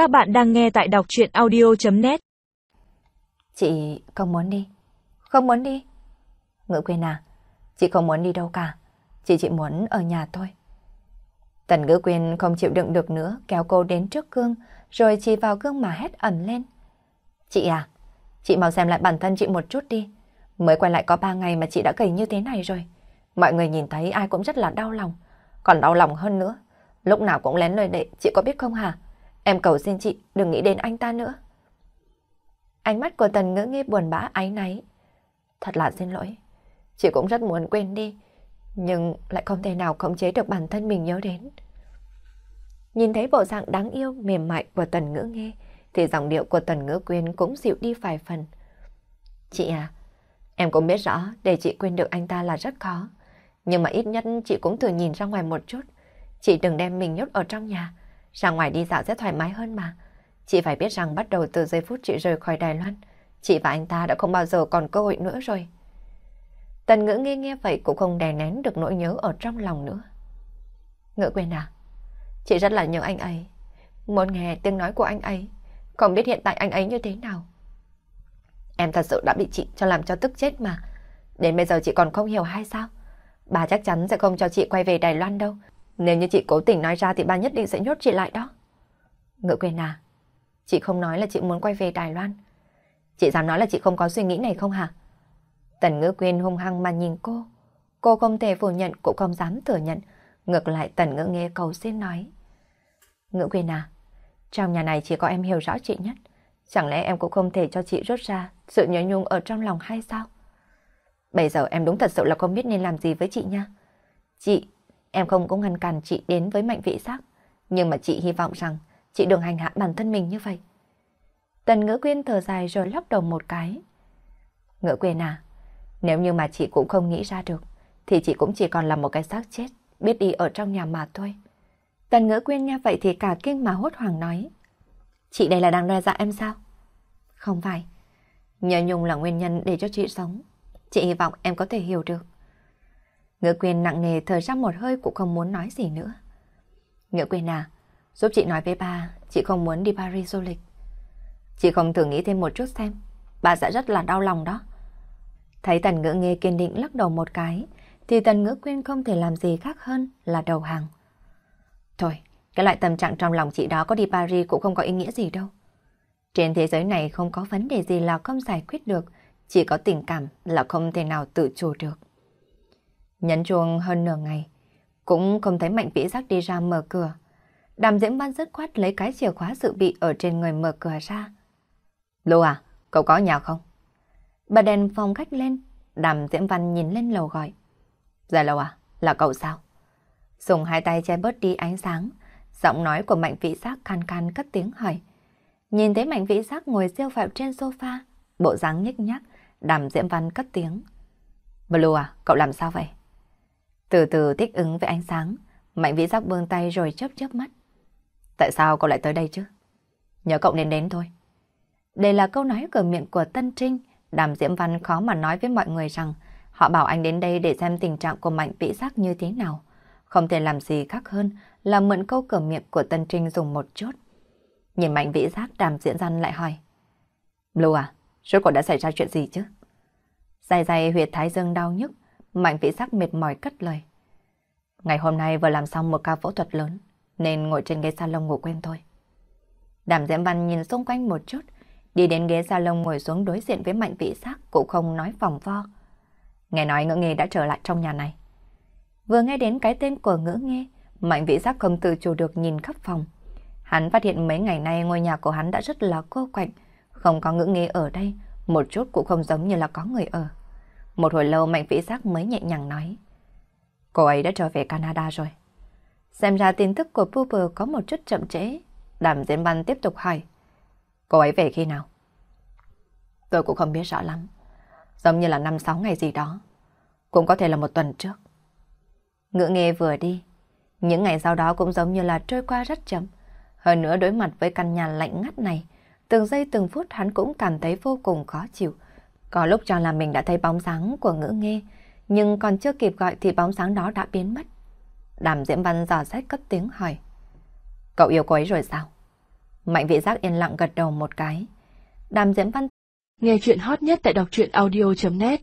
Các bạn đang nghe tại đọc chuyện audio.net Chị không muốn đi. Không muốn đi. Ngữ quyên à, chị không muốn đi đâu cả. Chị chỉ muốn ở nhà thôi. Tần ngữ quyên không chịu đựng được nữa kéo cô đến trước gương rồi chỉ vào gương mà hét ẩm lên. Chị à, chị mau xem lại bản thân chị một chút đi. Mới quay lại có ba ngày mà chị đã gầy như thế này rồi. Mọi người nhìn thấy ai cũng rất là đau lòng. Còn đau lòng hơn nữa. Lúc nào cũng lén lời đệ, chị có biết không hả? Em cầu xin chị đừng nghĩ đến anh ta nữa. Ánh mắt của Tần ngữ nghe buồn bã áy náy. Thật là xin lỗi. Chị cũng rất muốn quên đi. Nhưng lại không thể nào khống chế được bản thân mình nhớ đến. Nhìn thấy bộ dạng đáng yêu, mềm mại của Tần ngữ nghe, thì giọng điệu của Tần ngữ quyên cũng dịu đi vài phần. Chị à, em cũng biết rõ để chị quên được anh ta là rất khó. Nhưng mà ít nhất chị cũng thử nhìn ra ngoài một chút. Chị đừng đem mình nhốt ở trong nhà. Ra ngoài đi dạo sẽ thoải mái hơn mà. Chị phải biết rằng bắt đầu từ giây phút chị rời khỏi Đài Loan, chị và anh ta đã không bao giờ còn cơ hội nữa rồi. Tần ngữ nghe nghe vậy cũng không đè nén được nỗi nhớ ở trong lòng nữa. Ngữ quên à? Chị rất là nhớ anh ấy. Muốn nghe tiếng nói của anh ấy. Không biết hiện tại anh ấy như thế nào. Em thật sự đã bị chị cho làm cho tức chết mà. Đến bây giờ chị còn không hiểu hay sao? Bà chắc chắn sẽ không cho chị quay về Đài Loan đâu. Nếu như chị cố tình nói ra thì ba nhất định sẽ nhốt chị lại đó. Ngự quyền à, chị không nói là chị muốn quay về Đài Loan. Chị dám nói là chị không có suy nghĩ này không hả? Tần ngữ quyền hung hăng mà nhìn cô. Cô không thể phủ nhận cũng không dám thừa nhận. Ngược lại tần ngữ nghe cầu xin nói. Ngữ quyền à, trong nhà này chỉ có em hiểu rõ chị nhất. Chẳng lẽ em cũng không thể cho chị rút ra sự nhớ nhung ở trong lòng hay sao? Bây giờ em đúng thật sự là không biết nên làm gì với chị nha. Chị Em không có ngăn cản chị đến với mạnh vị giác, nhưng mà chị hy vọng rằng chị đừng hành hạ bản thân mình như vậy. Tần ngữ quyên thở dài rồi lắc đầu một cái. Ngữ quyên à, nếu như mà chị cũng không nghĩ ra được, thì chị cũng chỉ còn là một cái xác chết, biết đi ở trong nhà mà thôi. Tần ngữ quyên nghe vậy thì cả kinh mà hốt hoảng nói. Chị đây là đang đe dọa em sao? Không phải. Nhờ nhung là nguyên nhân để cho chị sống. Chị hy vọng em có thể hiểu được. Ngựa quyền nặng nề thở ra một hơi cũng không muốn nói gì nữa. Ngựa quyền à, giúp chị nói với ba, chị không muốn đi Paris du lịch. Chị không thử nghĩ thêm một chút xem, bà sẽ rất là đau lòng đó. Thấy tần ngữ nghe kiên định lắc đầu một cái, thì tần ngữ quyên không thể làm gì khác hơn là đầu hàng. Thôi, cái loại tâm trạng trong lòng chị đó có đi Paris cũng không có ý nghĩa gì đâu. Trên thế giới này không có vấn đề gì là không giải quyết được, chỉ có tình cảm là không thể nào tự chủ được. Nhấn chuông hơn nửa ngày, cũng không thấy Mạnh Vĩ Giác đi ra mở cửa. Đàm Diễm Văn rất khoát lấy cái chìa khóa dự bị ở trên người mở cửa ra. Lô à, cậu có nhà không? Bà đèn phòng khách lên, Đàm Diễm Văn nhìn lên lầu gọi. Dạ lầu à, là cậu sao? Dùng hai tay che bớt đi ánh sáng, giọng nói của Mạnh Vĩ Giác khan khan cất tiếng hỏi. Nhìn thấy Mạnh Vĩ Giác ngồi siêu phẹo trên sofa, bộ dáng nhếch nhác, Đàm Diễm Văn cất tiếng. Blue à, cậu làm sao vậy? Từ từ thích ứng với ánh sáng, Mạnh Vĩ Giác buông tay rồi chớp chớp mắt. Tại sao cậu lại tới đây chứ? Nhớ cậu nên đến thôi. Đây là câu nói cửa miệng của Tân Trinh, Đàm Diễm Văn khó mà nói với mọi người rằng họ bảo anh đến đây để xem tình trạng của Mạnh Vĩ Giác như thế nào. Không thể làm gì khác hơn là mượn câu cửa miệng của Tân Trinh dùng một chút. Nhìn Mạnh Vĩ Giác Đàm Diễn Văn lại hỏi. Blue à, rốt cuộc đã xảy ra chuyện gì chứ? Dài dài huyệt thái dương đau nhức, Mạnh vĩ sắc mệt mỏi cất lời. Ngày hôm nay vừa làm xong một ca phẫu thuật lớn, nên ngồi trên ghế salon ngủ quên thôi. Đàm Diễm Văn nhìn xung quanh một chút, đi đến ghế salon ngồi xuống đối diện với Mạnh Vĩ Sắc cũng không nói vòng vo. Nghe nói ngữ nghề đã trở lại trong nhà này. Vừa nghe đến cái tên của ngữ nghe, Mạnh Vĩ Sắc không tự chủ được nhìn khắp phòng. Hắn phát hiện mấy ngày nay ngôi nhà của hắn đã rất là cô quạnh, không có ngữ nghề ở đây, một chút cũng không giống như là có người ở. Một hồi lâu Mạnh Vĩ Giác mới nhẹ nhàng nói. Cô ấy đã trở về Canada rồi. Xem ra tin tức của Pooper có một chút chậm trễ. Đàm Diễn Văn tiếp tục hỏi. Cô ấy về khi nào? Tôi cũng không biết rõ lắm. Giống như là 5-6 ngày gì đó. Cũng có thể là một tuần trước. Ngữ nghề vừa đi. Những ngày sau đó cũng giống như là trôi qua rất chậm. Hơn nữa đối mặt với căn nhà lạnh ngắt này, từng giây từng phút hắn cũng cảm thấy vô cùng khó chịu. Có lúc cho là mình đã thấy bóng dáng của ngữ nghe, nhưng còn chưa kịp gọi thì bóng dáng đó đã biến mất. Đàm Diễm Văn dò xét cất tiếng hỏi. Cậu yêu cô ấy rồi sao? Mạnh vị giác yên lặng gật đầu một cái. Đàm Diễm văn Nghe chuyện hot nhất tại đọc truyện audio.net